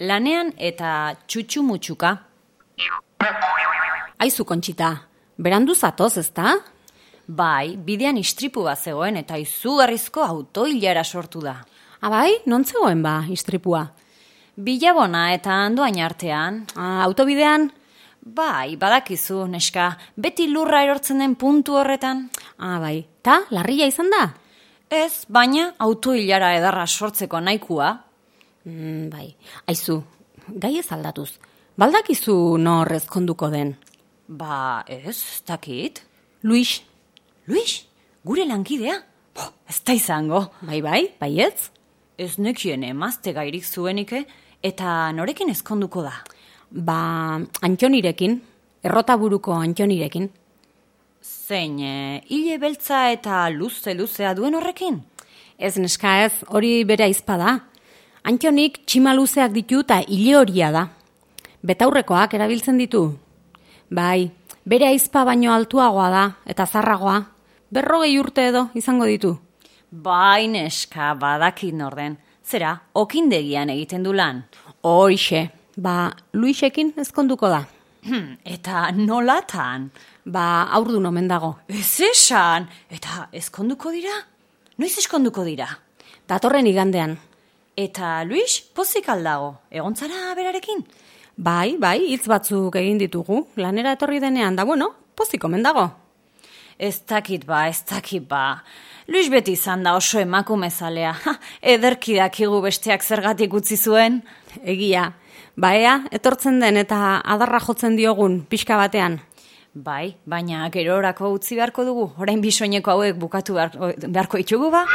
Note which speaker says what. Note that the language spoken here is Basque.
Speaker 1: lanean eta txutxumutxuka.
Speaker 2: Aizu kontxita, berandu zatoz, ezta?
Speaker 1: Bai, bidean istripu bat zegoen eta izugarrizko autoilara sortu da.
Speaker 2: Abai, non zegoen ba, istripua?
Speaker 1: Bilabona eta andoain artean,
Speaker 2: Ah, autobidean?
Speaker 1: bai, badakizu, neska, beti lurra erortzen den puntu horretan.
Speaker 2: Ah, bai. Ta, larria izan da?
Speaker 1: Ez, baina autoilara edarra sortzeko nahikua.
Speaker 2: Mm, bai. Aizu, gai ez aldatuz. Baldakizu nor ezkonduko den.
Speaker 1: Ba, ez, dakit.
Speaker 2: Luis,
Speaker 1: Luis, gure lankidea? Bo, ez da izango.
Speaker 2: bai bai, baietz?
Speaker 1: Ez nekien emazte gairik zuenike, eta norekin ezkonduko da.
Speaker 2: Ba, antxonirekin, errotaburuko antxonirekin.
Speaker 1: Zein, e, hile beltza eta luze-luzea duen horrekin?
Speaker 2: Ez neska ez, hori bere aizpa da. Antxonik tximaluzeak ditu eta hile horia da. Betaurrekoak erabiltzen ditu. Bai, bere aizpa baino altuagoa da, eta zarragoa. Berrogei urte edo izango ditu.
Speaker 1: Bai, neska, badakit norden. Zera, okindegian egiten du lan.
Speaker 2: Hoixe, ba, Luisekin ezkonduko da.
Speaker 1: Hm, eta nolatan?
Speaker 2: Ba, aurdun omen dago.
Speaker 1: Ez esan, eta ezkonduko dira? Noiz ezkonduko dira?
Speaker 2: Datorren igandean.
Speaker 1: Eta Luis, pozik aldago, egontzara berarekin?
Speaker 2: Bai, bai, hitz batzuk egin ditugu, lanera etorri denean, da bueno, pozik omen dago.
Speaker 1: Ez dakit ba, ez dakit ba. Luis beti izan da oso emakumezalea. Ha, ederki dakigu besteak zergatik utzi zuen.
Speaker 2: Egia, ba ea, etortzen den eta adarra jotzen diogun pixka batean.
Speaker 1: Bai, baina gerorako utzi beharko dugu. Orain bisoineko hauek bukatu beharko, beharko ditugu ba?